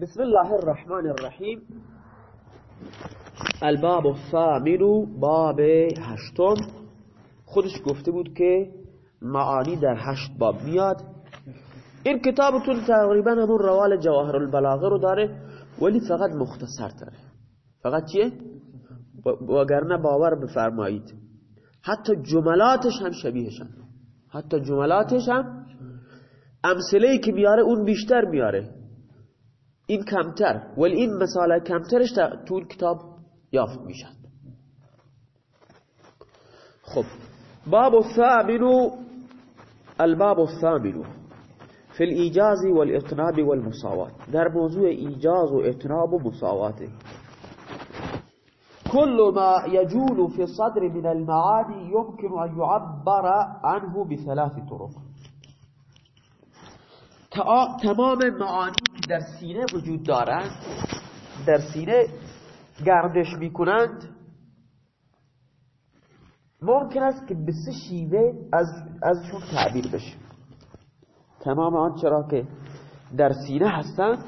بسم الله الرحمن الرحیم. الباب الثامن باب هشتم. خودش گفته بود که معانی در هشت باب میاد. این کتابتون تقریبا همون روال جواهر البلاغه رو داره ولی فقط مختصر داره فقط چیه؟ وگرنه باور بفرمایید. حتی جملاتش هم شبیهشن. حتی جملاتش هم امثله که میاره اون بیشتر میاره. این کمتر ولی این مثال کمترش تو کتاب یافت میشن خب باب الثامن الباب الثامن في الإيجاز والإطناب والمساوات در موضوع إيجاز وإطناب ومساواته كل ما يجول في الصدر من المعاني يمكن أن يعبر عنه بثلاث طرق. تمام معانی که در سینه وجود دارند در سینه گردش می‌کنند. ممکن است که به سه شیوه از ازشون تعبیر بشه. تمام آنچه را که در سینه هستند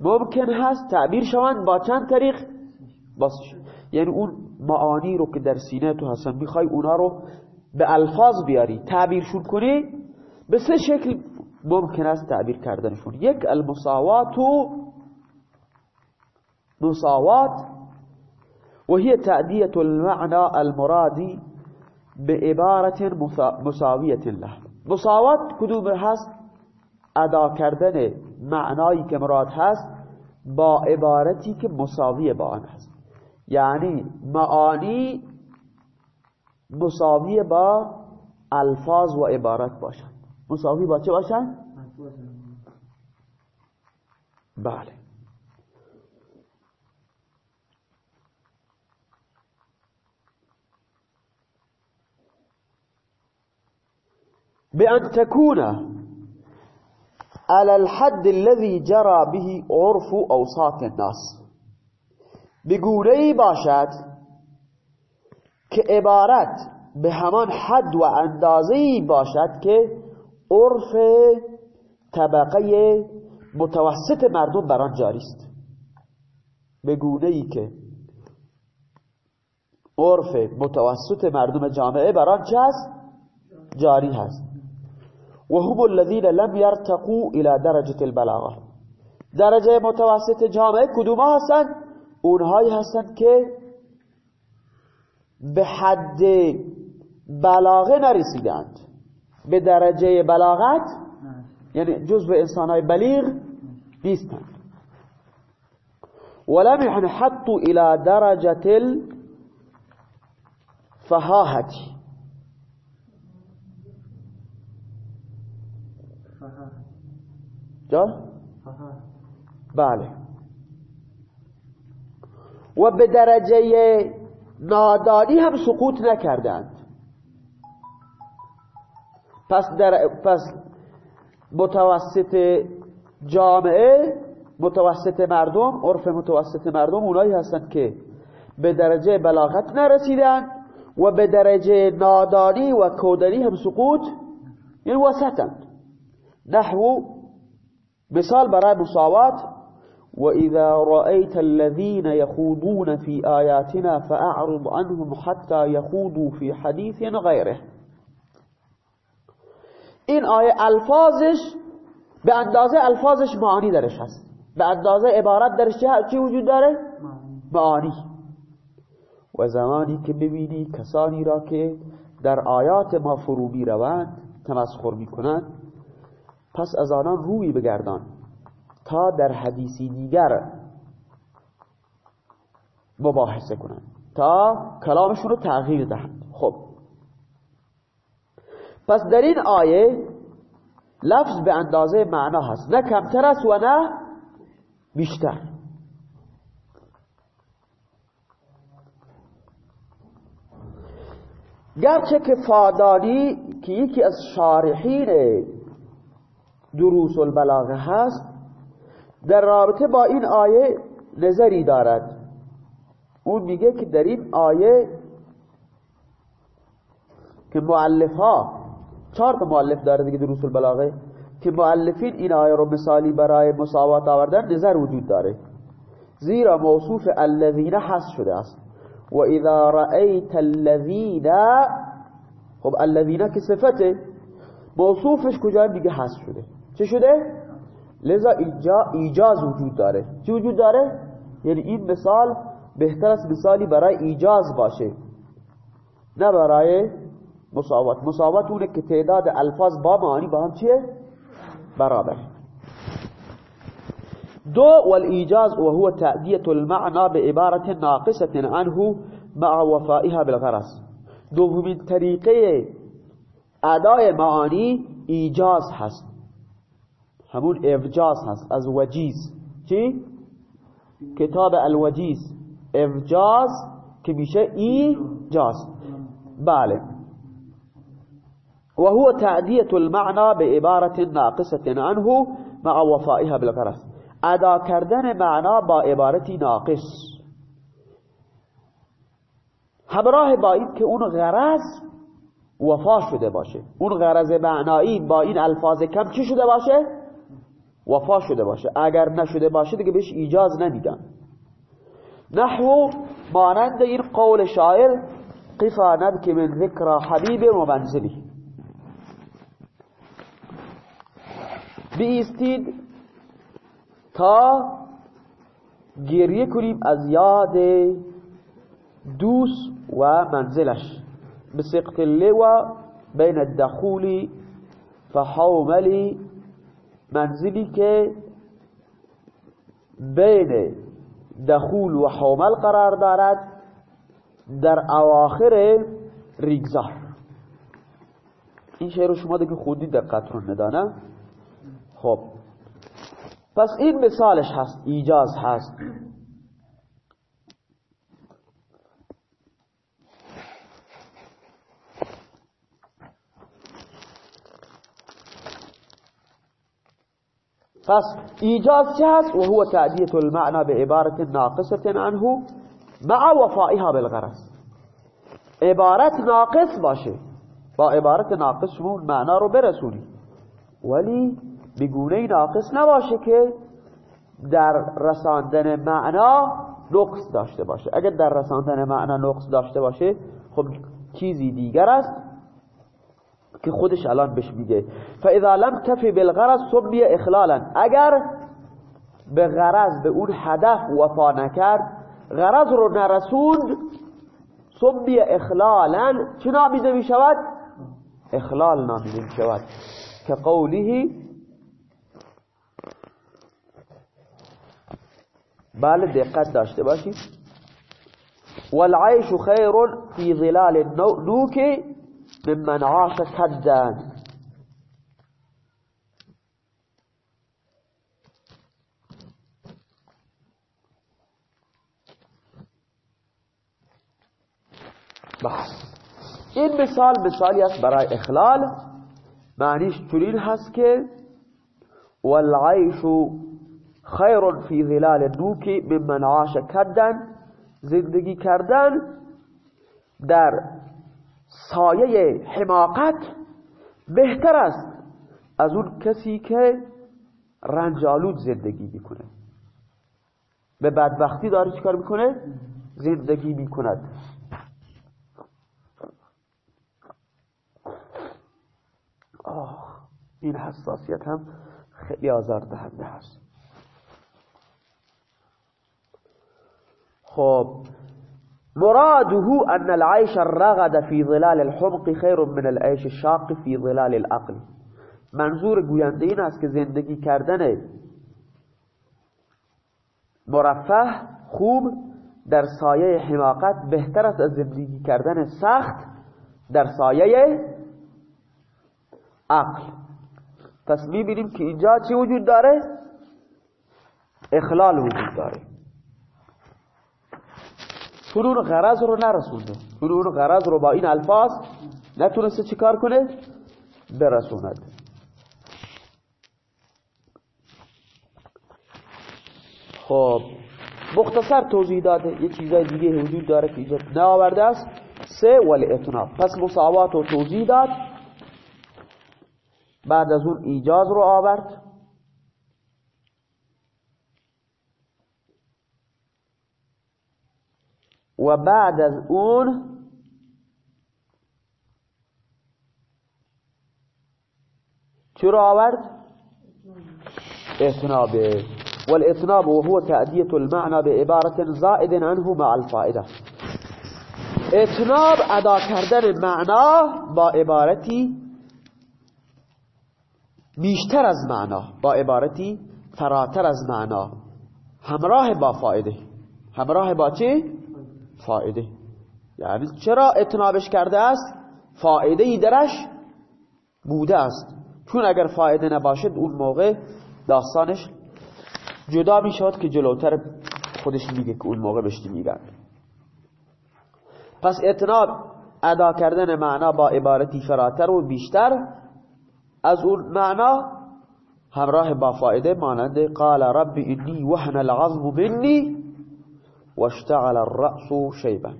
ممکن هست تعبیر شوند با چند طریق. بس یعنی اون معانی رو که در سینه تو هستن می‌خوای اونا رو به الفاظ بیاری تعبیرشون کنی به سه شکل ممکن است تعبیر کردنشون یک المساوات و مساوات وهي تأدية المعنى المرادي بعبارة مساوية له مساوات کدوم هست؟ ادا کردن معنایی که مراد هست با عبارتی که مساوی با آن هست. یعنی معانی مساوی با الفاظ و عبارت مساوی با چه باشن؟ بله بأن تكون على الحد الذي جرى به عرف أوساط الناس بگونه باشد که عبارت به همان حد و اندازه باشد عرف طبقه متوسط مردم بر آن جاری است. به گونه ای که عرف متوسط مردم جامعه بر آن هست جاری هست. و هم الذين لم يرتقوا الى درجه البلاغه. درجه متوسط جامعه کدوم هستند؟ اونهایی هستند که به حد بلاغه نرسیدند. به درجه بلاغت یعنی جزء انسان های بلیغ نیستند ولم ينحطوا الى درجه الفهاهه جا؟ بله. و به درجه نادانی هم سقوط نکردند. پس, در پس متوسط جامعه متوسط مردم عرف متوسط مردم اونایی هستند که به درجه بلاغت نرسیدن و به درجه نادانی و کودنی هم سقوط این وسطند نحو مثال برای مساوات وإذا رأيت الذين يخوضون في آياتنا فأعرض عنهم حتى يخوضوا في حديث غيره این آیه الفاظش به اندازه الفاظش معانی درش هست. به اندازه عبارت درش چی وجود داره؟ معانی. و زمانی که ببینی کسانی را که در آیات ما فرو می روند تمسخر می کنند پس از آنان روی بگردان تا در حدیثی دیگر مباحثه کنند تا کلامشون رو تغییر دهند. خب پس در این آیه لفظ به اندازه معنا هست. نه کمتر است و نه بیشتر. گرچه که فادانی که یکی از شارحین دروس البلاغه هست در رابطه با این آیه نظری دارد. اون میگه که در این آیه که معلف ها چهار تا مؤلف داره دیگه دروس البلاغه که معلفین این آیه رو مثالی برای مساوات آوردن نظر وجود داره. زیرا موصوف الذین حس شده است. و اذا رأیت الذین خب الذین که صفته موصوفش کجا دیگه حس شده. چه شده؟ لذا ایجاز وجود داره. چی وجود داره؟ یعنی این مثال بهتر است مثالی برای ایجاز باشه. نه برای مساوات مساوات اونه که تعداد الفاظ با معانی با هم چیه؟ برابر. دو والإيجاز وهو تأدية المعنى بعبارة ناقصة عنه مع وفائها بالغرس دومین طریقه ادای معانی ایجاز هست. همون افجاز هست. از وجیز. چی؟ کتاب الوجیز. افجاز که میشه ایجاز. بله. وهو تعدية المعنى بعبارة ناقصة عنه مع وفائها بالغرض. ادا کردن معنا با عبارتی ناقص. همراه با این که اون غرض وفا شده باشه. اون غرض معنایی با این الفاظ کم چی شده باشه؟ وفا شده باشه. اگر نشده باشه دیگه بهش ایجاز نمیدن نحو مانند این قول شاعر قفا نبکی من ذکر حبیب و منزلی. بیستید تا گریه کنیم از یاد دوست و منزلش. بسقط اللوى بین الدخول فحوملی منزلی که بین دخول و حومل قرار دارد در اواخر ریگزار. این شعر شما دیگه خودی دقت رو ندانه. خب. پس این مثالش هست ایجاز هست. پس ایجاز چه هست؟ و هو تعدیت المعنى بعبارت ناقصة عنه مع وفائها بالغرض. عبارت ناقص باشه. با عبارت ناقص شما معنا رو برسونی. ولی بگونه ناقص نباشه که در رساندن معنا نقص داشته باشه. اگر در رساندن معنا نقص داشته باشه خب چیزی دیگر است که خودش الان بهش میگه. فاذا لم تفی بالغرض سمی اخلالا اگر به غرض به اون هدف وفا نکرد غرض رو نرسوند سمی اخلالا چه نامیده می شود؟ اخلال نامیده می شود که قوله بله دقت داشته باشید والعيش خير في ظلال النوك ممن عاش كدا بس این مثال مثالی است برای اخلال. معنیش چنین هست که والعیش خیر فی ظلال دوکی ممن عاش کردن زندگی کردن در سایه حماقت بهتر است از اون کسی که رنجالود زندگی می‌کنه. به بدبختی داره چیکار می‌کنه؟ زندگی می‌کند. آه این حساسیت هم خیلی آزار دهنده هست خب. مراده أن العيش الرغد في ظلال الحمق خير من العيش الشاق في ظلال العقل. منظور گوینده این است که زندگی کردن مرفه خوب در سایه حماقت بهتر است از زندگی کردن سخت در سایه عقل. پس می‌بینیم که اینجا چی وجود داره؟ اخلال وجود داره. اون غرض رو نرسونده. اون غرض رو با این الفاظ نتونسته چیکار کنه؟ برسوند. خب مختصر توضیح داده. یه چیزای دیگه وجود داره که اینجا نآورده است. سه ولی اتناب پس مساوات و توضیح داد. بعد از اون ایجاز رو آورد. و بعد از اون چرا آورد؟ اتنابه والإطناب وهو تأدية المعنى بعبارة زائد عنه مع الفائدة. اتناب ادا کردن معنا با عبارتی بیشتر از معنا با عبارتی فراتر از معنا. همراه با فائده. همراه با چه؟ فائده. یعنی چرا اتنابش کرده است؟ فائده ای درش بوده است. چون اگر فائده نباشد اون موقع داستانش جدا می شود که جلوتر خودش میگه که اون موقع بشتی میگن. پس اتناب ادا کردن معنا با عبارتی فراتر و بیشتر از اون معنا همراه با فائده مانند قال رب انی وحن العظم منی واشتعل الرأس شیبا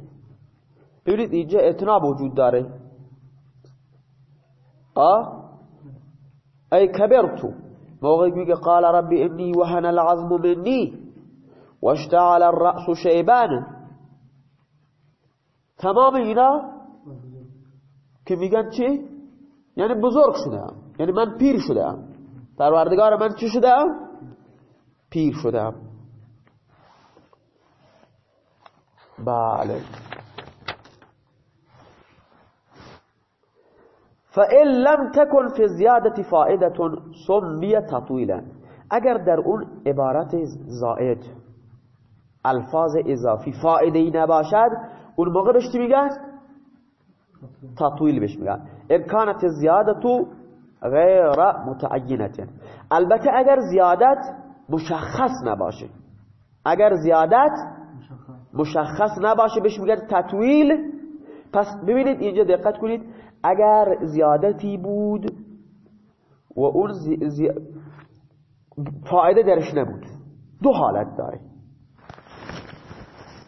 ببینید اینجا اتناب وجود داره آه ای کبرتو موقعی میگه قال رب انی وحن العظم منی واشتعل الرأس شیبان تمام اینا که میگن چی؟ یعنی بزرگ شده هم. یعنی من پیر شده هم. پروردگار من چی شده هم؟ پیر شده هم. بله. فإن لم تكن في زیادت فائدة سمی تطویلا اگر در اون عبارت زائد الفاظ اضافی فائده ای نباشد اون موقع بهش میگن؟ تطویل بهش میگن. ان كانت زیادتو غیر متعینت البته اگر زیادت مشخص نباشه اگر زیادت مشخص نباشه بهش میگن تطویل. پس ببینید اینجا دقت کنید. اگر زیادتی بود و اون زی... فایده درش نبود. دو حالت داره.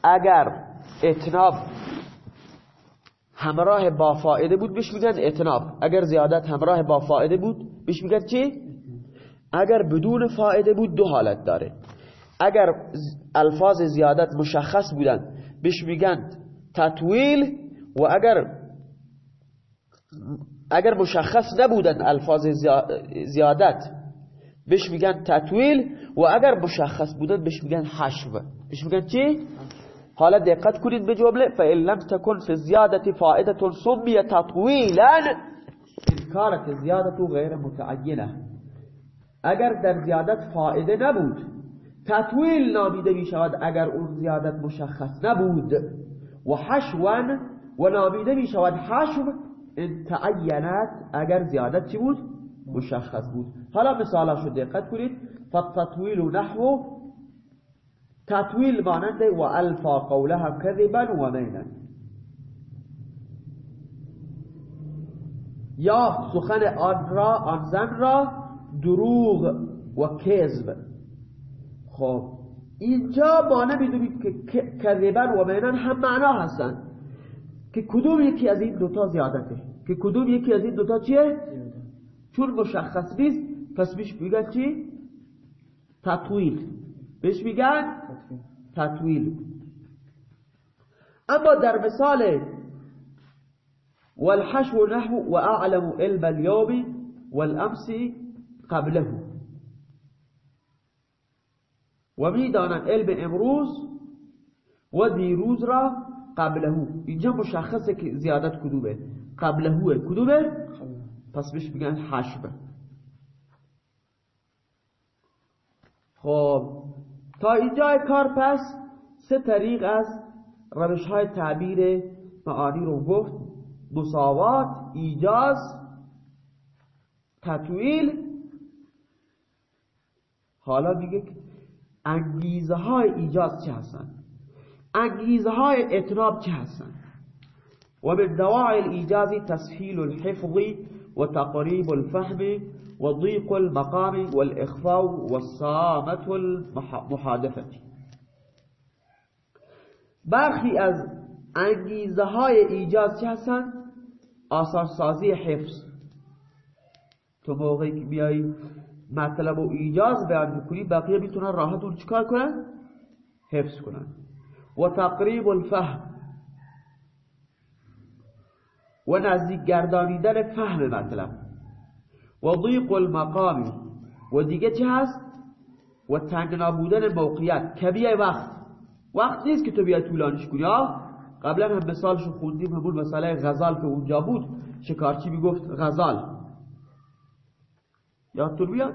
اگر اتناب همراه با فایده بود بهش میگن اتناب اگر زیادت همراه با فایده بود بهش میگن چی؟ اگر بدون فایده بود دو حالت داره. اگر الفاظ زیادت مشخص بودن بهش میگن تطویل و اگر اگر مشخص نبودن الفاظ زیادت بهش میگن تطویل و اگر مشخص بودن بهش میگن حشو بهش میگن چی؟ حالا دقت کنید به جمله فإن لم تكن في الزيادة فائدة سمي تطويلا كانت الزيادة غير متعینه اگر در زیادت فائده نبود تطویل نامیده می شود اگر اون زیادت مشخص نبود. و حشوان و نامیده می شود حشو ان تعینت اگر زیادت چی بود؟ مشخص بود. حالا مثالاشو دقت کنید. فالتطویل نحو تطویل مانند و الفا قولها کذبا و مینا یا سخن آن را آن زن را دروغ و کذب. خب اینجا ما نمی‌دونید که کذبا و مینا هم معنا هستن. که کدوم یکی از این دوتا زیادته؟ که کدوم یکی از این دوتا چیه؟ چون مشخص نیست پس بیش میگن چی؟ تطویل. بهش میگن تطویل. اما در مثال والحشو نحو واعلم علم اليوم والامس قبله. و می‌دانم علم امروز و دیروز را قبله اینجا مشخصه که زیادت کدومه. قبلهوه کدومه؟ پس بهش میگن حشبه خب تا اینجا کار پس سه طریق از روش های تعبیر معانی رو گفت. مساوات ایجاز تطویل. حالا میگه انگیزه های ایجاز چه هستن انگیزه های اطراب چه هستن ومن دواعي الإيجاز تسهيل الحفظ وتقريب الفهم وضيق المقام والإخفاء والصامة المحادثة برخی از انگیزه های ایجاز چه هستن؟ آثار سازی حفظ. تو موقعی که بیایی مطلب و ایجاز بیان می‌کنی بقیه می‌تونن راحت اون چیکار کنن؟ حفظ کنن. و تقریب الفهم. و نزدیک گردانیدن فهم مطلب. و ضیق المقامی و دیگه چه هست؟ و تنگنا بودن موقعیت. که وقت. وقت نیست که تو بیای طولانیش کنی قبلا هم مثالشو خوندیم همون مسئله غزال که اونجا بود. شکارچی می‌گفت غزال. یادتون بیاد.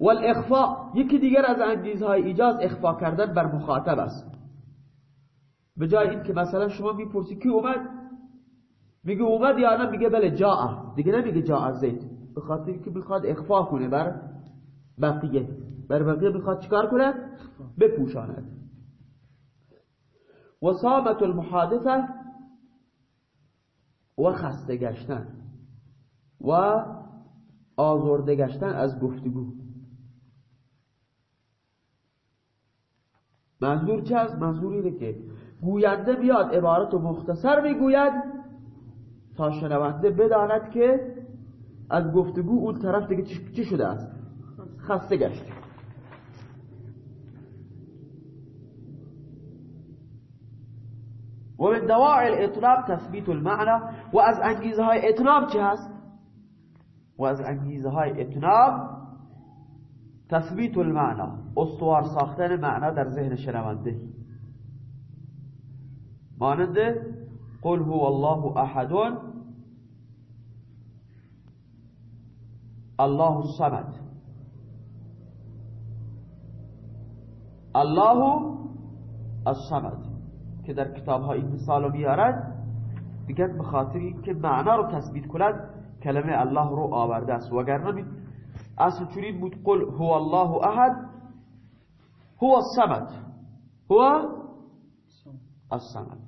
و الاخفاء یکی دیگر از انگیزهای ایجاز اخفا کردن بر مخاطب است. به جای این که مثلا شما می‌پرسی کی اومد؟ میگه اومد یا نه؟ میگه بله جا دیگه نمیگه جا زید. به خاطر که می‌خواد اخفا کنه بر بقیه. بر بقیه می‌خواد چیکار کنه؟ بپوشاند. و صامت المحادثه و خسته گشتن. و آزرده گشتن از گفتگو منظور چه است؟ منظور اینه که گوینده بیاد عبارت و مختصر می‌گوید تا شنونده بداند که از گفتگو اون طرف دیگه چی شده است خسته گشته و من دواعی الاطناب تثبیت المعنى و از انگیزه های اطناب چه هست؟ و از انگیزه های اطناب تثبیت المعنى استوار ساختن معنا در ذهن شنونده. مانند قل هو الله احد الله الصمد. الله الصمد که در کتاب ها این مثال رو میارد میگن به خاطر اینکه معنا رو تثبیت کند کلمه الله رو آورده است. وگرنه اصل چنین بود قل هو الله احد هو الصمد. هو الصمد.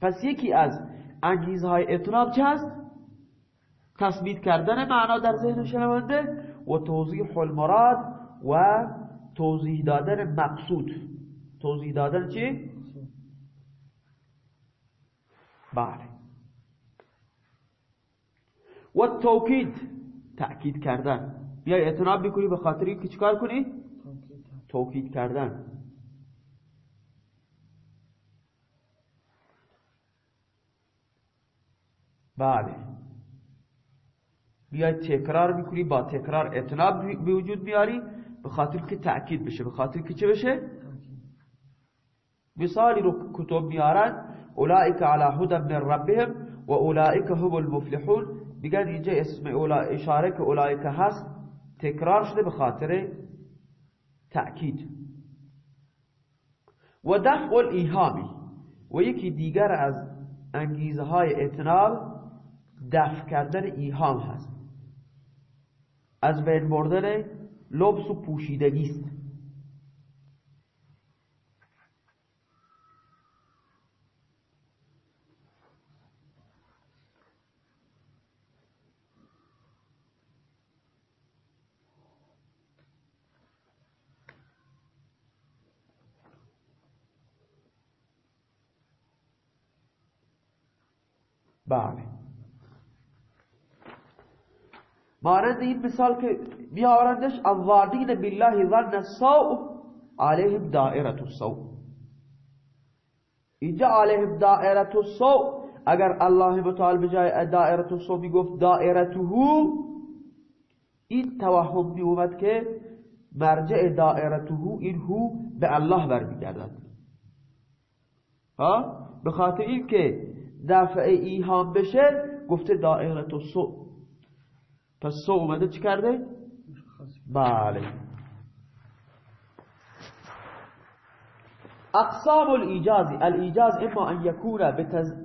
پس یکی از انگیزهای اتناب چه هست؟ تثبیت کردن معنا در ذهن شنونده و توضیح المراد و توضیح دادن مقصود. توضیح دادن چی؟ بله. و توکید تأکید کردن. بیای اعتناب بکنی به خاطر که چکار کنی؟ توکید کردن. بله. بیای تکرار می‌کنی با تکرار اعتناب به وجود میاری به خاطر که تأکید بشه. به خاطر که چه بشه؟ مثالی رو کتب میارن. اولئک علی هدى من ربهم و اولئک هم المفلحون. میگن اینجا اسم اولا اشاره که اولئک هست تکرار شده به خاطر تأکید. و دفع الایهامی و یکی دیگر از انگیزه های اتناب دفع کردن ایهام هست. از بین بردن لبس و پوشیدگی است. بله. مانند این مثال که میآورندش الظالین بالله ظن السوء علیهم دائرة السوء. اینجا علیهم دائرة السوء اگر الله متعال بجای دائرة السوء می‌گفت دائرته این توهم می اومد که مرجع دائرته این هو به الله برمیگردد. ها؟ به خاطر این که دفع ایهام بشه گفته دائرت و سو. پس سو اومده چی کرده؟ بله. اقسام الايجاز الايجاز اما ان يكون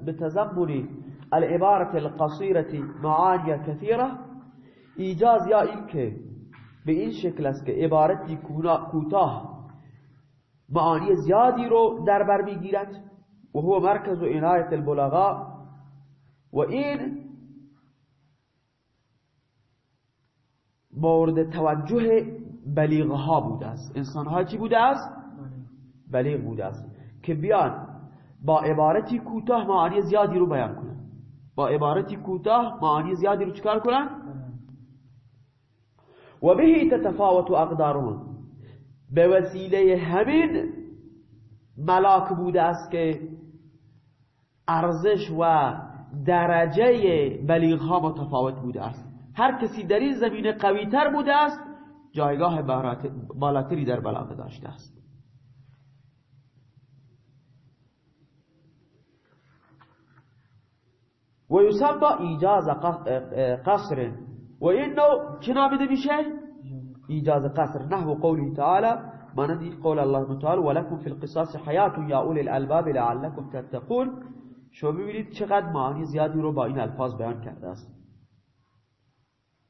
بتزمن العبارة القصيرة معاني كثيرة. ایجاز یا این که به این شکل است که عبارتی کوتاه معانی زیادی رو در بر می‌گیرد. وهو مركز عناية البلغاء. وإن مورد توجه بلیغها بوده است انسانها چی بوده است؟ بلیغ بوده است که بیان با عبارتی کوتاه معانی زیادی رو بیان کنن. با عبارتی کوتاه معانی زیادی رو چکار کنن؟ و بهی تتفاوت اقدارون به وسیله همین ملاک بوده است که ارزش و درجه بلیغ ها متفاوت بوده است. هر کسی در این زمینه قوی تر بوده است جایگاه بالاتری در بلاغه داشته است. و یسمى ایجاز قصر. و این نوع چه میشه؟ ایجاز قصر. نحو قوله تعالی مانند قول الله تعالی ولكم في القصاص حیات یا اولی الالباب لعلكم تتقون. شما ببینید چقدر معانی زیادی رو با این الفاظ بیان کرده است.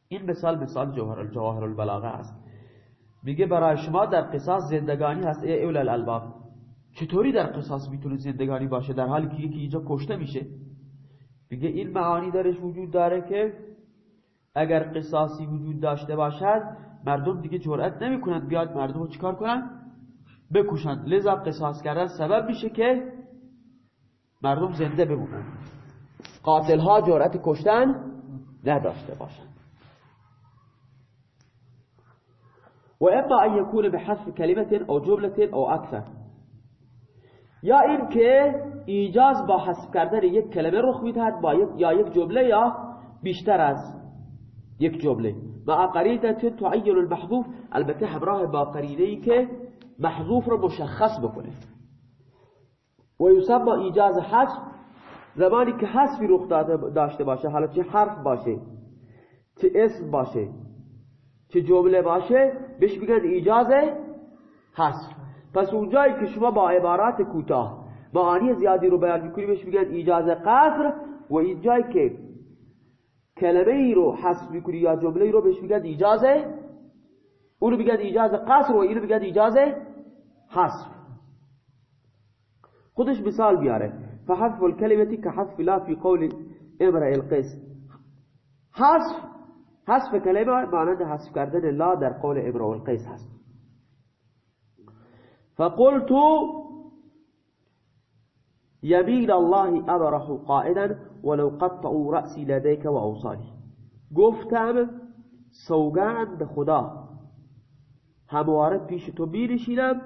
این مثال مثال جوهر الجواهر البلاغه است. میگه برای شما در قصاص زندگانی هست ای اول الالباب. چطوری در قصاص می‌تونه زندگانی باشه؟ در حالی که یکی اینجا کشته میشه. میگه این معانی درش وجود داره که اگر قصاصی وجود داشته باشد مردم دیگه جرأت نمی‌کنند بیاد مردم رو چیکار کنن؟ بکشند. لذا قصاص کردن سبب میشه که مردم زنده بمونن. قاتل ها جرأت کشتن نداشته باشند. و اما ان یکون به حذف کلمه او جمله او اکثر. یا این که ایجاز با حذف کردن یک کلمه رخ می‌دهد با یک یا یک جمله یا بیشتر از یک جمله. مع قرینه تعین المحذوف البته همراه با قرینه که محذوف رو مشخص بکنه. و یسمى ایجاز حذف زمانی که حذفی رخ داشته باشه حالا چه حرف باشه چه اسم باشه چه جمله باشه بهش میگن ایجاز حذف. پس اونجایی که شما با عبارات کوتاه معانی زیادی رو بیان می‌کنی بهش میگن ایجاز قصر و اینجایی که کلمه ای رو حذف می‌کنی یا جمله ای رو بهش میگن ایجاز اونو میگن ایجاز قصر و اینو میگن ایجاز حذف. خودش مثال بیاره فحذف الكلمة كحذف لا في قول امرئ القيس. حذف حذف کلمه مانند حذف کردن لا در قول امرئ القیس هست فقلت يمين الله أبره قائدا ولو قطعوا رأسي لديك وأوصالي گفتم سوگند خدا. همواره پیش تو میرشیدم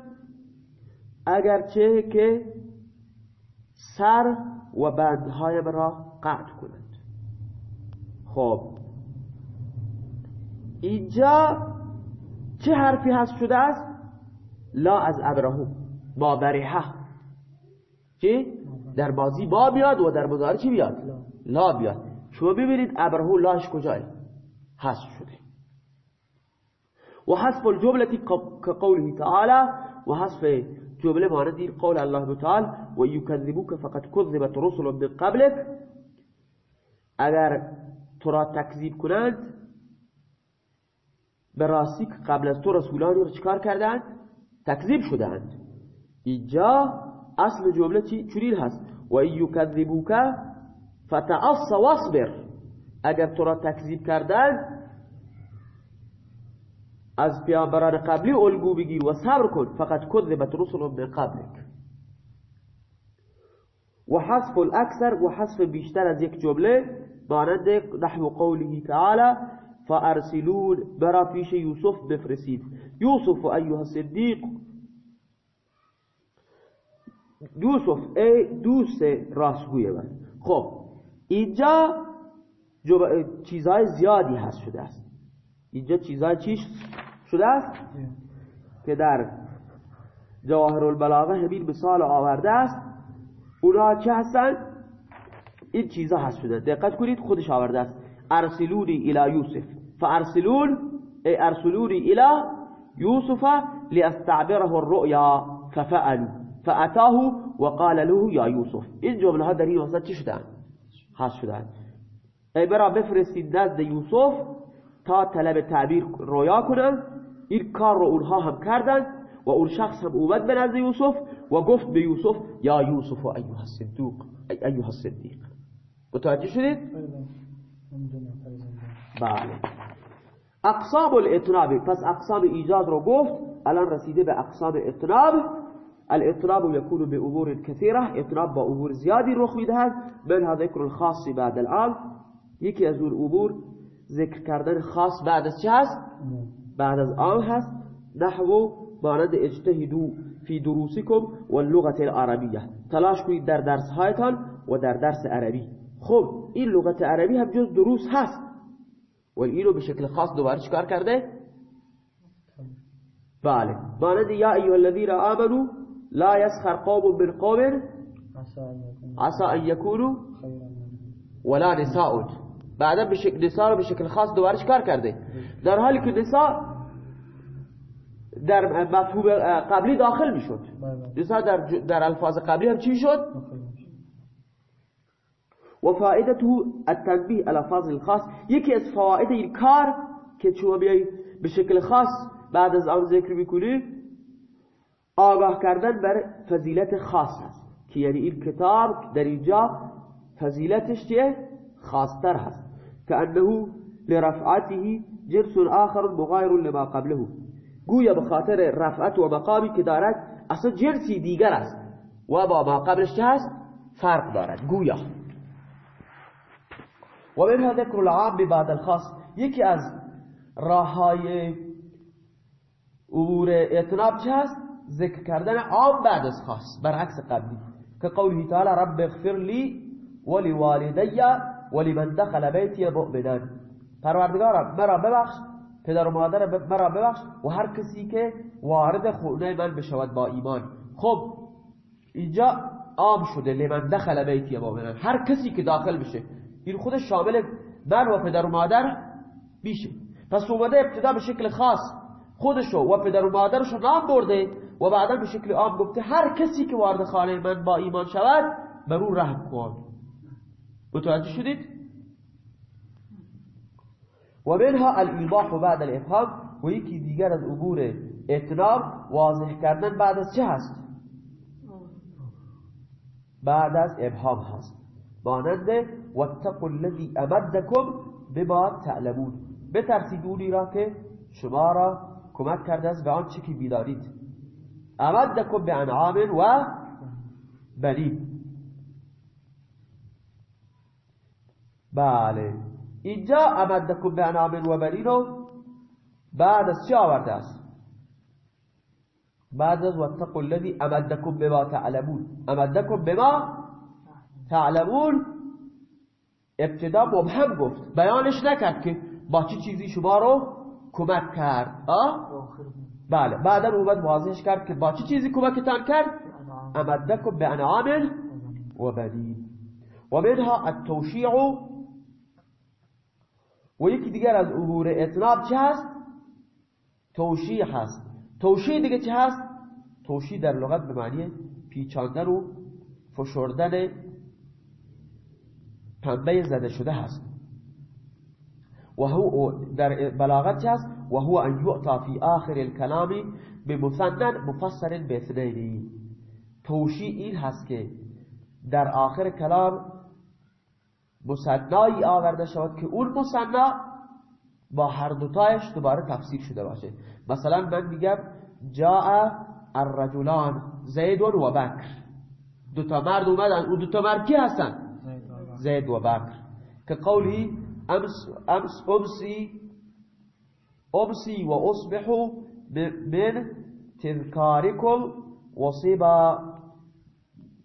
اگرچه که سر و بندهایم را قطع کنند. خب. اینجا چه حرفی هست شده است؟ لا از ابرهو با بریحه. چی؟ در بازی با بیاد و در مضارع چی بیاد؟ لا بیاد. شما ببینید ابرهو لاش کجای حذف شده. و حذف الجمله كقوله تعالى و حذف جملة مانند قول الله تعالى و یکذبوک فقط کذبت رسل من قبلك. أگر تو را تکذیب کنند به راستی قبل از تو رسولانی رو چکار کردند؟ تکذیب شدند. اینجا اصل جمله چی؟ هست. و یکذبوک فتعص واصبر اگر تو را تکذیب کردند از پیامبران قبلی الگو بگیر و صبر کن. فقط کذبت رسل من قبلک. و حذف الاکثر و حذف بیشتر از یک جمله مانند نحو قوله تعالی فارسلون برا پیش یوسف بفرسید یوسف ایها صدیق یوسف ای دوست راستگوی من. خب اینجا چیزهای زیادی هست شده است. اینجا چیزهای چیش شده است؟ که در جواهر البلاغه همین مثال آورده است اونا چه هستن؟ این چیزها هست شده. دقت کنید خودش آورده است. ارسلونی الى یوسف. فارسلون ای ارسلونی الى یوسف لاستعبره الرؤیا ففعلوا فاتاه وقال له یا یوسف. این جمله ها در این وسط چی شدن؟ هست شدن. ای برا بفرستید نزد یوسف تا طلب تعبیر رویا کنن این کار رو اونها هم کردن و اون شخص هم اومد به نزد یوسف و گفت به یوسف یا یوسف ایها الصدیق ایها الصدیق متوجه شدید؟ بله. اقسام الاتناب پس اقسام ایجاد رو گفت. الان رسیده به اقسام اتناب الاطناب يكون بأمور كثيرة اطناب امور زیادی رخ می‌دهد. منها ذکر الخاص بعد العام یکی از اون امور ذکر کردن خاص بعد از چه هست؟ بعد از عام هست. نحو مانند اجتهدو فی دروسکم و اللغت العربیه. تلاش کنید در درس هایتان و در درس عربی. خب این لغت عربی هم جز دروس هست. ولی اینو به شکل خاص دوباره چکار کرده؟ بله. مانند یا ایها الذین آمنوا لا يسخر قوم من قوم عسى ان يكونوا ولا نساء بعدا به شکل نساء رو به شکل خاص دوباره چکار کرده؟ در حالی که نساء در مفهوم قبلی داخل می‌شد. نساء در, در الفاظ قبلی هم چی شد؟ و فائدته التنبیه الفاظ الخاص. یکی از فوائد این کار که شما بیایی به شکل خاص بعد از آن ذکر می‌کنی آگاه کردن بر فضیلت خاص هست. که یعنی این کتاب در اینجا فضیلتش چیه؟ خاصتر هست. انه لرفعته جنس آخر مغایر لما قبله. گویا به خاطر رفعت و مقامی که دارد أصلا است و ما قبلش هست فرق دارد. گویا و منها العام بعد الخاص. یکی از راه های امور اعتناب چه هست؟ ذکر کردن عام بعد از خاص. برعکس قبلی. که قوله تعالی رب اغفر لی ولی والدی ولی من دخل بیتی مؤمنا. پروردگارم مرا ببخش. پدر و مادر مرا ببخش. و هر کسی که وارد خونه من بشود با ایمان. خب اینجا عام شده. لمن دخل بیتی مؤمنا. هر کسی که داخل بشه. این خودش شامل من و پدر و مادر میشه. پس اومده ابتدا به شکل خاص خودشو و پدر و مادرشو نام برده و بعدا به شکل عام گفته هر کسی که وارد خانه من با ایمان شود بر او رحم کن. متوجه شدید؟ و منها الایضاح بعد الافهام و یکی دیگر از امور اتناب واضح کردن بعد از چه هست؟ بعد از ابهام هست. مانند واتقوا الذي امدكم بما تعلمون. بترسیدونی را که شما را کمک کرده است به آنچه که بیدارید. امدکم به انعام و بنین. بله. اینجا امدکم به انعام و بنین رو بعد از چه آورده است؟ بعد از واتقوا الذي امدکم بما تعلمون. امدکم بما تعلمون. ابتدا مبهم گفت. بیانش نکرد که با چه چیزی شما رو کمک کرد. آه؟ بله. بعدا اومد واضحش کرد که با چه چیزی کمکتان کرد؟ امدکم به انعام و بنین. و منها التوشیع و یکی دیگر از امور اطناب چه هست؟ توشیع هست. توشیع دیگه چه هست؟ توشیع در لغت به معنی پیچاندن و فشردن پنبه زده شده هست. و هو در بلاغت هست؟ و هو ان یعطا فی آخر الكلام بمثنن مفسر باثنین توشی این هست که در آخر کلام مصنایی آورده شود که اون مصنا با هر دوتایش دوباره تفسیر شده باشه. مثلا من میگم جاء الرجلان زید و بکر. دوتا مرد اومدن. اون دوتا مرد کی هستن؟ زید و بکر. که قولی امس امس امسی امسی و اصبح من تذکارکم وصبا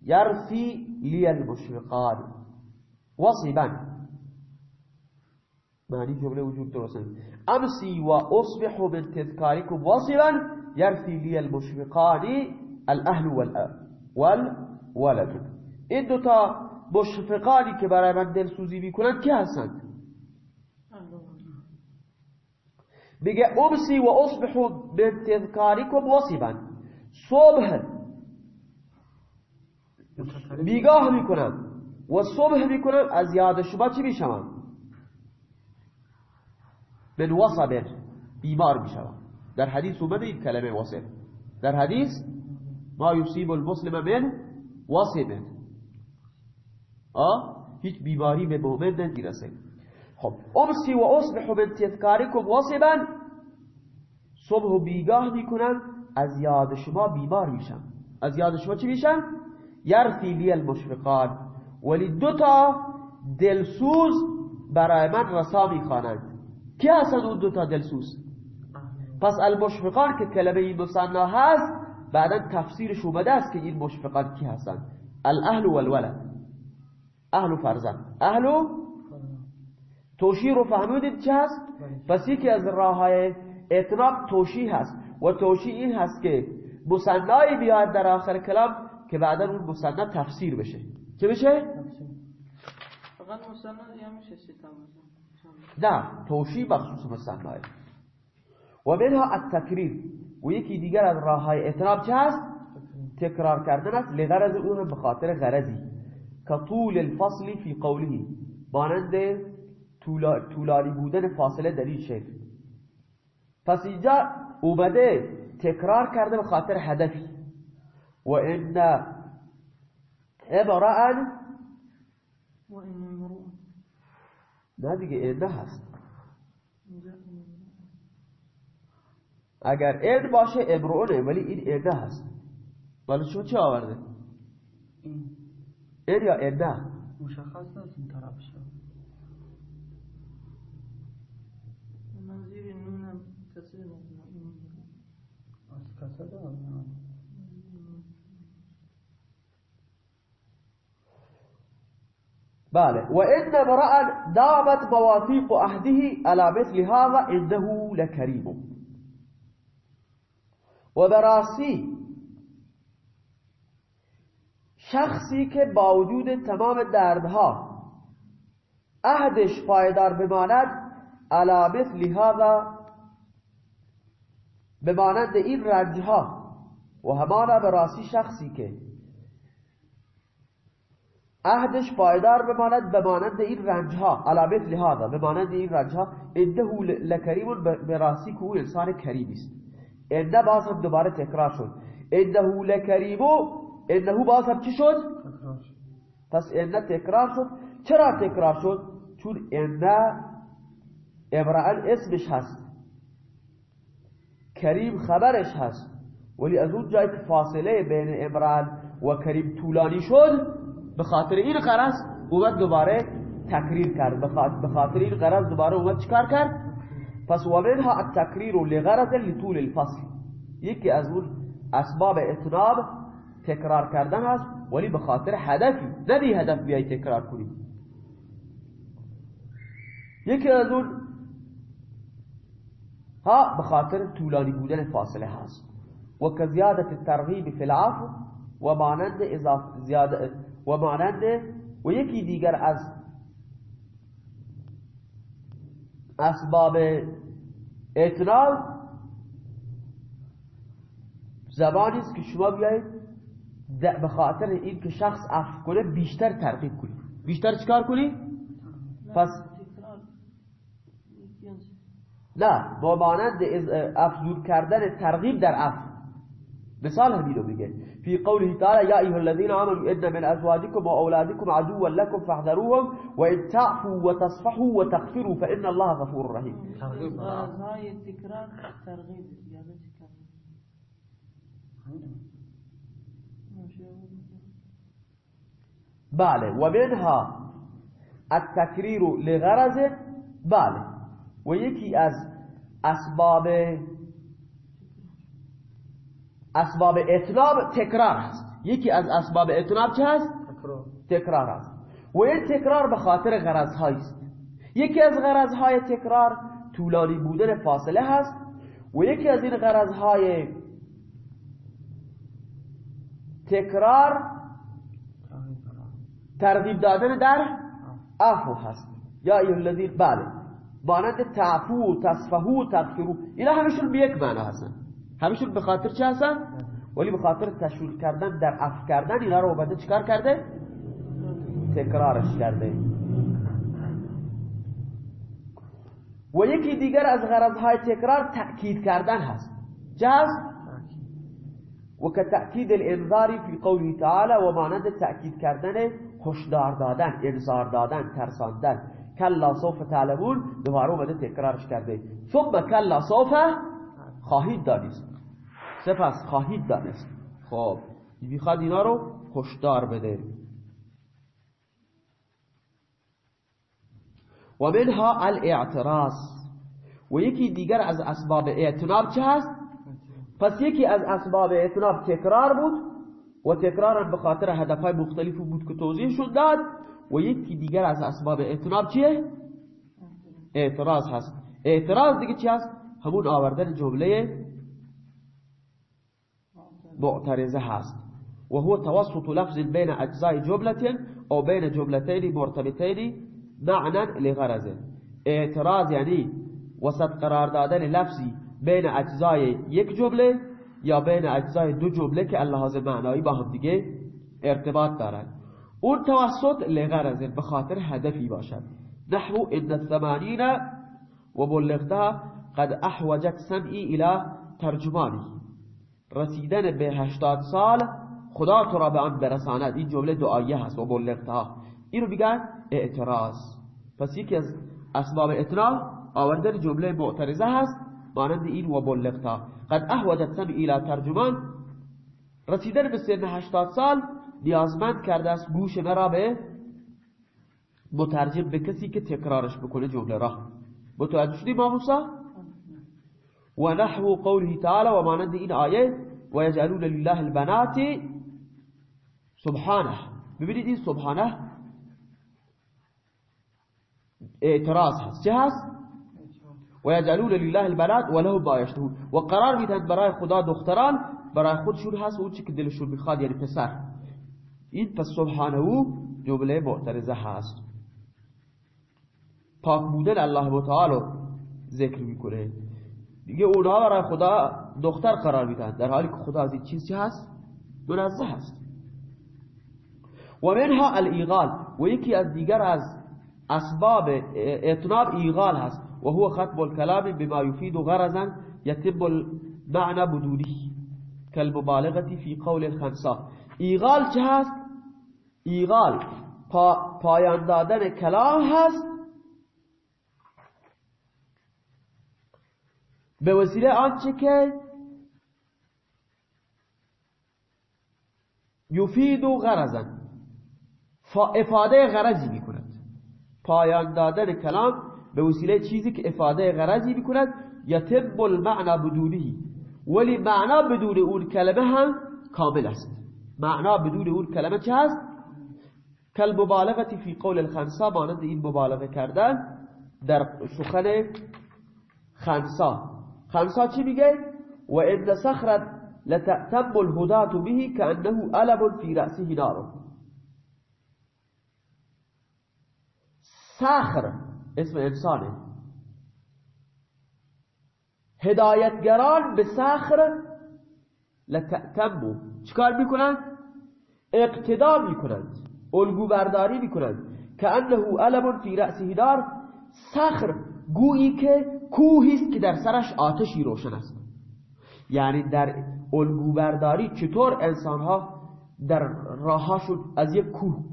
يرفي لي المشرقان. وصبا. معنی جملة وجود درسته امسی و اصبح من تذکارکم وصبا يرفي لي المشرقان الاهل والولد این دوتا مشفقانی که برای من دلسوزی میکنن که هستند بگه امسی و اصبح به تذکاریکم وصیبا صبح بیگاه میکنم. و صبح می‌کنم از یاد شما چی می‌شوم من وصب بیمار می‌شوم در حدیث اومده این کلمه وصب. در حدیث ما یصیب المسلم من وصب. آه هیچ بیماری به مؤمن نمی‌رسه. خب امسی و اصبح من تذکارکم وصبا صبح و بیگاه می‌کنم از یاد شما بیمار میشم از یاد شما چی میشن؟ یرثی لی المشفقان ولی دو تا دلسوز برای من رسا می‌خوانند. کی هستن اون دو تا دلسوز؟ پس المشفقان که کلمه این مصنا هست بعدا تفسیرش اومده است که این مشفقان کی هستن. الاهل والولد. اهل و فرزند. اهل و توشی رو فهمیدید چه هست؟ پس یکی از راه های اطناب توشی هست. و توشی این هست که مصنعی بیاد در آخر کلام که بعدا اون مصنع تفسیر بشه. چه بشه؟ فقط مصنع یا میشه نه توشی مخصوص مصنعه و منها التکریر و یکی دیگر از راه های اطناب چه هست؟ تکرار کردن است لغرض اون به خاطر غرضی. که طول الفصل فی قوله. مانند طولانی بودن فاصله در این شکل. پس اینجا اومده تکرار کرده به خاطر هدفی. و ان ابرا نه دیگه اینه هست. اگر این باشه ابرونه ولی این اینه هست. ولی شما چه آورده؟ این. یا اینه مشخص نیست این طرف شد. من زیر نونم کسی از کسی بله. وإن امرأ دامت مواثيق عهده على مثل هذا إنه لكريم وبراسي شخصی که با وجود تمام دردها عهدش پایدار بماند علا مثل هذا بمانند این رنجها. و همانا براسي شخصی که عهدش پایدار بماند بمانند این رنجها علا مثل هذا بمانند این رنجها انه لکریم براسي که او انسان کریمی است. انه باز هم دوباره تکرار شد. انه لکریمو انه باز هم چی شد؟ پس انه تکرار شد. چرا تکرار شد؟ چون انه ابراهیم اسمش هست. کریم خبرش هست. ولی از اون جایی که فاصله بین ابراهیم و کریم طولانی شد به خاطر این قرض اومد دوباره تکریر کرد. به خاطر این قرض دوباره اومد چکار کرد؟ پس ومنها التکریر لغرض لطول الفصل. یکی از اون اسباب اتناب تکرار کردن هست ولی به خاطر هدفی. نبی هدف بیای تکرار کنی. یکی از اون ها به خاطر طولانی بودن فاصله هست. و که زیادت ترغیب فی العفو و مانند زیاده و مانند و یکی دیگر از اسباب اعتراض زبانی است که شما بیایید به خاطر این که شخص عفو کنه بیشتر ترغیب کنی بیشتر چکار کنی؟ پس نه. با مانند افزود کردن ترغیب در عفو. مثال همین رو میگه فی قوله تعالی یا ایها الذین آمنوا إن من ازواجکم و اولادکم عدوا لکم فاحذروهم و ان تعفوا و تصفحوا و تغفروا فإن الله غفور رحیم بله. و منها التکریر لغرض بله. و یکی از أسباب اسباب اطناب تکرار هست. یکی از اسباب اطناب چه هست؟ تکرار. هست. و این تکرار به خاطر غرض است. یکی از غرض های تکرار طولانی بودن فاصله هست و یکی از این غرض های تکرار ترغیب دادن در عفو هست. یا ایو الذین بله. مانند تعفو تصفهو تغفرو. اینا همشون به یک معنا هستن. همشون به خاطر چه هستن؟ ولی به خاطر تشویق کردن در اف کردن اینا رو اومده چکار کرده؟ تکرارش کرده. و یکی دیگر از غرضهای تکرار تأکید کردن هست. جاز و که تأکید الانذاری فی قوله تعالی و مانند تأکید کردن هشدار دادن انذار دادن ترساندن. کلا صوف تعلمون دوباره اومده تکرارش کرده. ثم کلا صوف خواهید دانست سپس خواهید دانست خب می‌خواد اینا رو هشدار بده و منها الاعتراض و یکی دیگر از اسباب اعتناب چه هست؟ پس یکی از اسباب اعتناب تکرار بود و تکرار به خاطر هدفهای مختلفی بود که توضیح شد داد و یکی دیگر از اسباب اعتناب چیه؟ اعتراض هست اعتراض دیگه چی هست؟ همون آوردن جمله معترضه هست. و هو توسط لفظ بین اجزای جملة أو بین جملتين مرتبطين معنا لغرضه. اعتراض یعنی وسط قرار دادن لفظی بین اجزای یک جمله یا بین اجزای دو جمله که اللحاظ معنایی با هم دیگه ارتباط دارند اون توسط لغرضه به خاطر هدفی باشد. نحو ان الثمانین و بلغتها قد احوجت سمعی الى ترجمانی رسیدن به هشتاد سال خدا تو را به آن برساند. این جمله دعایه هست. و بلغتها این رو بگن اعتراض. پس یکی از اسباب اعتراض آوردن جمله معترضه هست. مانند این و بلغتها قد احوجت سمعی الى ترجمان. رسیدن به سن هشتاد سال نیازمند کرده است گوش مرا به مترجم به کسی که تکرارش بکنه جمله را. متوجه شدی ما موسا و نحو قوله تعالی و مانند این آیه و یجعلون لله البنات سبحانه. ببینید این سبحانه؟ اعتراض. هست چه هست و لله البنات و له ما یشتهون و قرار برای خدا دختران برای خودشون هست اون چی که دلشون میخواد یعنی پسر. این پس سبحانه أو جمله معترضه هست. پاک بودن الله تعالی ذکر میکنه. دیگه اونها برای خدا دختر قرار میدن در حالی که خدا از این چیز چی هست؟ منزه هست. و منها الایغال و یکی از دیگر از اسباب اطناب ایغال هست. و هو ختم الكلام بما يفيد غرضا يتم المعنى بدونه كالمبالغه في قول الخمسه ایغال چه هست؟ ایغال پا پایان دادن کلام هست. به وسیله آنچه که یفید و غرضا افاده غرضی می‌کند. پایان دادن کلام به وسیله چیزی که افاده غرضی می‌کند. یتم المعنى بدونی ولی معنا بدون اون کلمه هم کامل است. معنا بدون اون کلمه چه هست؟ کل مبالغتی فی قول الخنسا مانند این مبالغه کردن در سخن خنسا. خنسا چی میگه و ان صخرت لتأتم الهدات به كأنه علم في رأسه نار. صخر اسم انسانه. هدایتگران به صخر لتأتمو چکار میکنند؟ اقتدا میکنند الگو برداری میکنند. که انه علم فی رأسه دار صخر گویی که کوهی است که در سرش آتشی روشن است. یعنی در الگو برداری چطور انسانها در راهاشون از یک کوه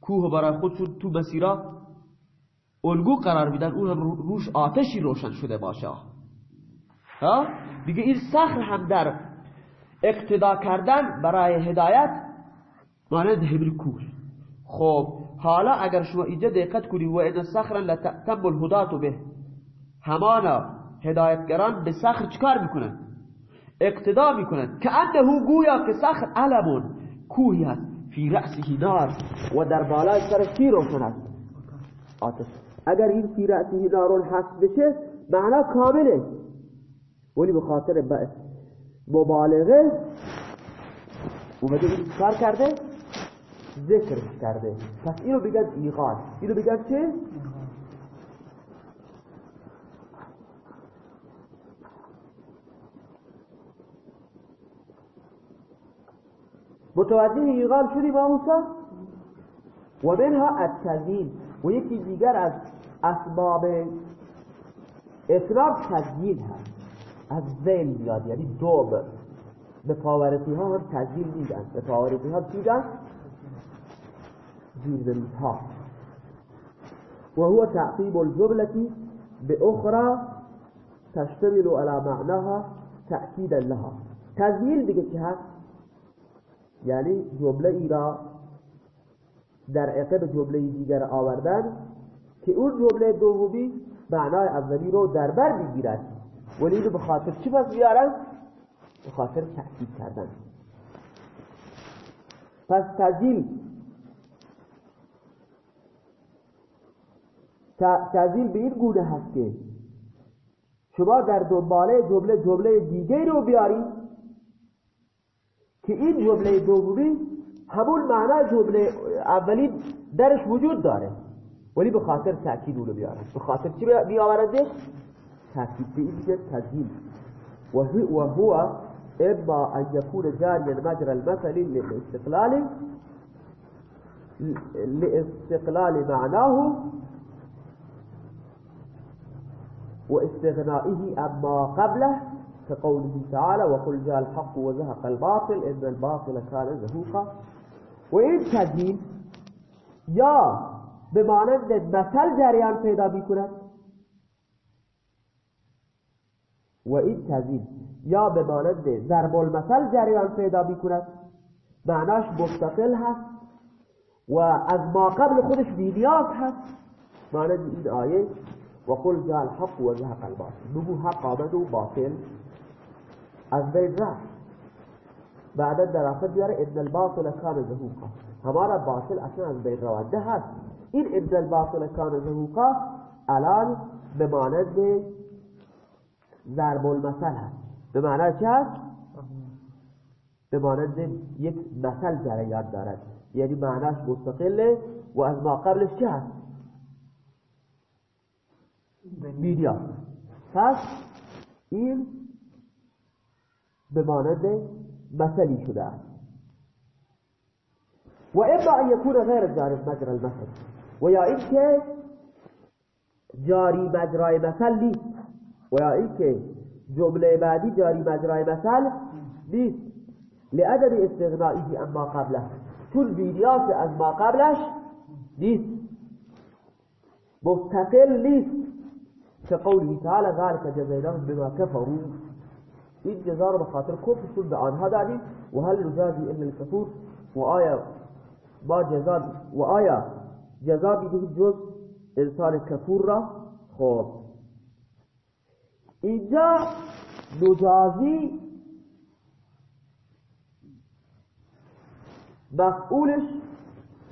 کوه برای خودشون تو مسیرا الگو قرار میدن اون روش آتشی روشن شده باشه. ها؟ دیگه این صخر هم در اقتدا کردن برای هدایت مانند همین کوه. خب حالا اگر شما اینجا دقت کنید و این صخرا لتأتم الهدات به. همانا هدایتگران به صخر چکار می‌کنن؟ اقتدا می‌کنن. که انه گویا که صخر علمون کوهی هست. فی رأسه نار و در بالای سر چی روشن است. اگر این فی رأسه نارون حس بشه معنا کامله. ولی به خاطر مبالغه اومده این کار کرده؟ ذکر کرده. پس اینو بگن ایقاد اینو بگن چه؟ متوجه ایقاد شدی با موسا؟ و منها التزیین. و یکی دیگر از اسباب اطلاق تزیین هست. از ذیل میاد یعنی دوب. به پاورتی ها هم تزیین میدن. به پاورتی ها چی زیرزمینها وهو تعقيب الجملة بأخرى تشتمل على معناها تأكيدا لها. تزمیل دیگه چه هست یعنی جمله ای را در عقب جمله دیگر آوردن که اون جمله دومی معنای اولی رو در بر می‌گیرد. ولی به خاطر چی پس بیارن؟ به خاطر تأکید کردن. پس تزیل تزیل به این گونه هست که شما در دنباله جمله جمله دیگه رو بیاری که این جمله دومی همون معنای جمله اولی درش وجود داره. ولی به خاطر تأکید اونو بیاره به خاطر چی بیاورده؟ تأکید به این تزیل. وهو إما أن يكون جاريا مجرى المثل لاستقلال لاستقلال معناه واستغنائه أما قبله كقوله تعالى وقل جاء الحق وزهق الباطل إن الباطل كان زهوقا. وإن تدين يا بمعنى مثل جريان پیدا میکند و این تزیین یا به مانند ضرب المثل جریان پیدا میکند معناش مستقل هست و از ما قبل خودش بیدیاز هست. مانند این آیه و قل جا الحق و زهق الباطل. بگو حق آمد و باطل. از بین رفت بعدا در آخر بیاره ان الباطل کان زهوقا. همارا باطل اصلا از بین رونده هست. این ان الباطل کان زهوقا الان به مانند ضرب المثل هست. به معنی چه هست؟ به مانند یک مثل جریان دارد. یعنی معناش مستقله و از ما قبلش چه هست؟ میدیا. پس این به مانند مثلی شده است. و اما ان یکون غیر جاری مجرى المثل و یا اینکه جاری مجرای مثل نیست. و یا اینکه جمله بعدی جاری مجرای مثل نیست. لعدم استغنائه اما قبله چون بیدیاس از ما قبلش نیست. مستقل نیست. كقوله تعالى ذلك جزيلهم بما كفروا. إن جزار بخاطر كفر سلد عن هذا وهل نجازي إلا الكفور؟ وآية با جزاء وآية جزاء به الجزء انسان الكفور را خب اینجا نجازی مفعولش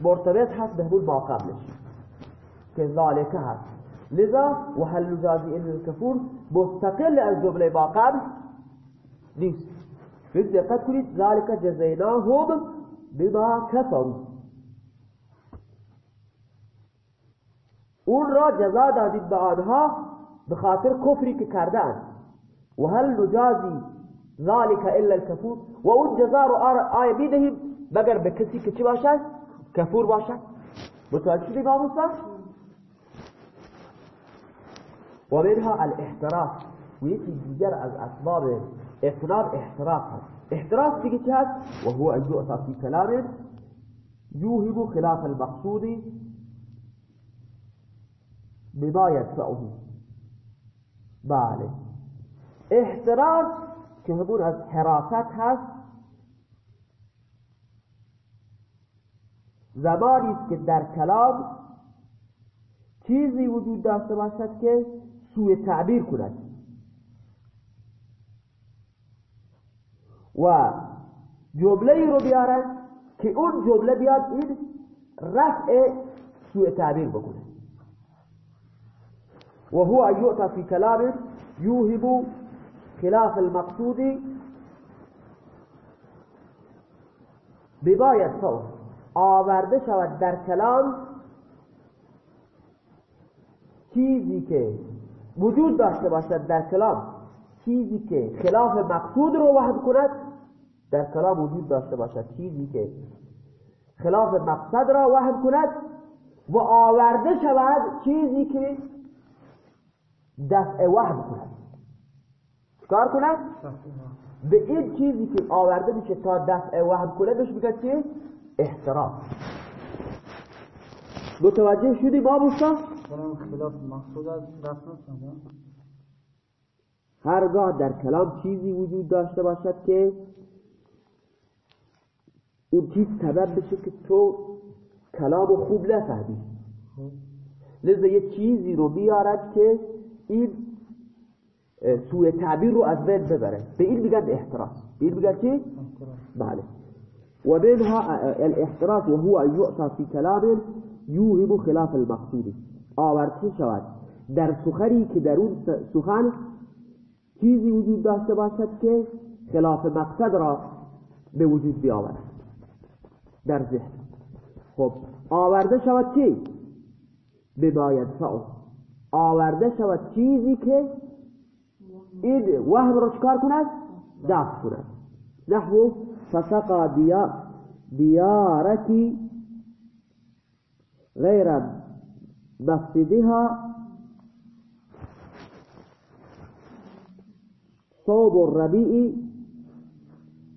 مرتبط هست به همون ما قبلش كذلك ذالکه هست. لذا و هل نجازی این الكفور مستقل از جملة ما قبل نیست. بید دقت کنید ذالک جزیناهم بما کفروا اون را جزا دادید به آنها به خاطر کفری که کردن و هل نجازی ذالک الا الكفور؟ و اون جزا رو آیا میدهیم مگر به کسی که چی باشد؟ کفور باشد. متوجه شدی با ومنها الاحتراق. ويكي جيجر از أسباب إطلاق احتراقها احتراق تجتهد وهو أن يؤثر في كلام يوهب خلاف المقصود بما يدفعه. بله. احتراز كهبون از حراسات هست. زمانی است که در کلام چیزی وجود داشته باشد که سوی تعبیر کند و جملة رو بیارن که اون جمله بیاد این رفع سوء تعبیر بکنه. وهو أن يؤتى في كلام يوهب خلاف المقصود بما يدفعه آورده شود در کلام چیزی که وجود داشته باشد در کلام چیزی که خلاف مقصود رو وحد کند در کلام وجود داشته باشد. چیزی که خلاف مقصد را وحد کند و آورده شود چیزی که دفع وهم کند. چکار کند؟ به این چیزی که آورده میشه تا دفع وهم کنه بهش میگن چی؟ احترام متوجه شدی ما خلاف مقصود از هرگاه در کلام چیزی وجود داشته باشد که اون چیز سبب بشه که تو کلام خوب نفهمی. لذا یه چیزی رو بیارد که این سوء تعبیر رو از بین ببره. به این میگن احتراس. به این میگن چی؟ بله. ومنها الاحتراس وهو أن يؤتى في كلام يوهم خلاف المقصود. آورده شود. در سخنی که در اون سخن چیزی وجود داشته باشد که خلاف مقصد را به وجود بیاورد. در ذهن. خب آورده شود چی؟ بما يدفعه آورده شود چیزی که این وهم را چکار کند؟ دفع کند. نحو فسقى ديارك غير مفسدها صوب الربيع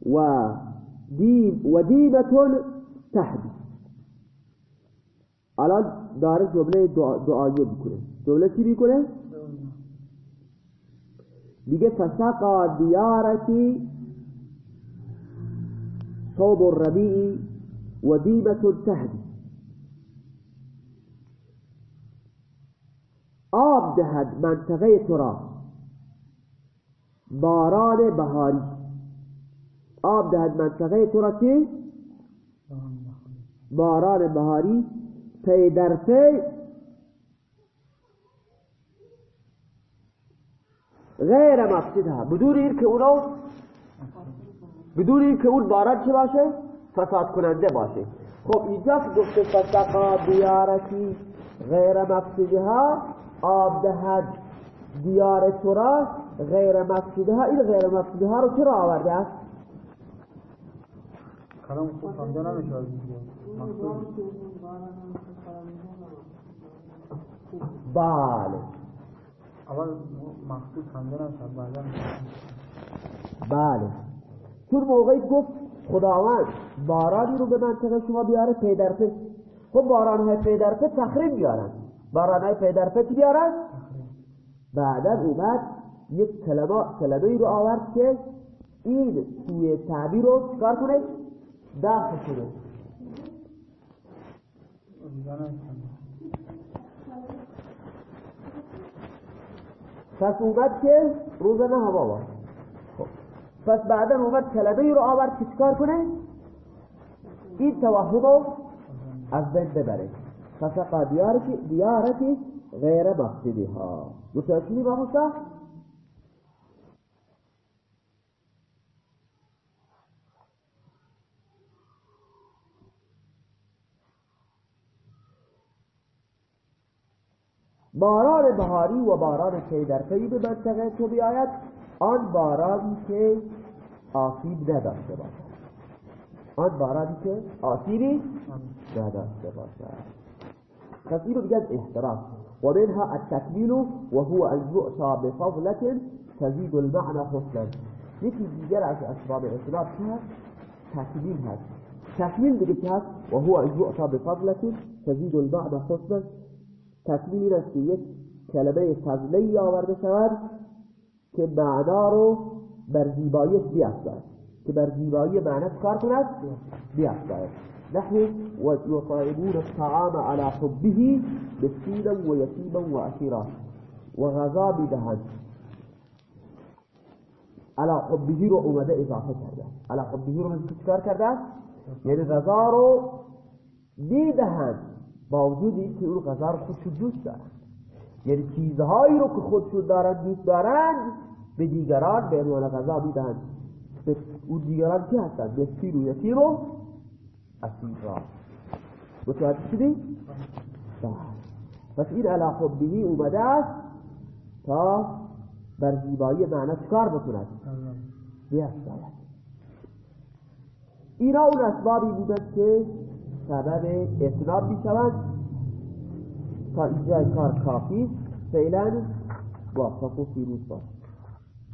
وديب وديبة تهدي الان داره جمله دعایه می‌کنه. جمله چی می‌کنه؟ دیگه فسقا دیارکی صوب الربيع وديمة تهدي آب دهد منطقه تو را. باران بهاری. آب دهد منطقه تو را چی؟ باران بهاری. پی در پی. غیر مقصدها بدون این که اونو بدون اینکه اون باران چه باشه؟ فساد کننده باشه. خب اینجا که گفته فسقا دیارتی غیر مقصدها آب دهد دیار تو را غیر مقصدها این غیر مقصدها رو چرا آورده است؟ کلام خوب نمیشه بله. اول نمیشه بله. چون موقعی گفت خداوند بارانی رو به منطقه شما بیاره پی در پی. خب باران های پی در پی تخریب بیارن باران های پی در پی بیارن بعدا اومد یک کلمه کلمه رو آورد که این سوء تعبیر رو چکار کنه؟ داخل کنه. پس اومد که روزنه هوا پس بعدا اومد کلمه رو آورد که چکار کنه؟ این توهم رو از بین ببره. فسقا دیارتی غیر مقصدها متوجهی با موسا باران بهاری و باران پی در پی به منطقه تو بیاید آن بارانی که آسیب نداشته باشد. آن بارانی که آسیبی نداشته باشد. اینو بگن احترام و منها التکمیل وهو أن یعطى بفضلة تزید المعنى حسنا. یکی دیگر از أسباب اطلاق هست تکمیل هست تکمیل دیگه که هست وهو أن یعطى بفضلة تزید المعنى حسنا. تکمیل این است که یک کلمه فضله آورده شود که معنا رو بر زیبایی نحو ويطعمون الطعام على حبه مسكينا ويتيما وأسيرا. وغذا بدهن. على حبه رو اومده اضافه کرده على حبه رو مثل چکار کرده یعنی غذا رو میدهند با وجود اینکه اون غذا رو خودشون دوست دارند یعنی چیزهایی رو که خودشون دارند دوست دارند به دیگران به عنوان غذا میدهند اون دیگران کی هستند مسکین و یتیم و متوجه شدی؟ پس این علا حبهی اومده است تا بر زیبایی معنی چکار بکند بیافزاید اینا اون اسبابی بودند که سبب اتناب می شوند تا اینجا کار کافی فعلا موفق و پیروز باش